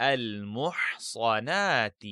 المحصنات.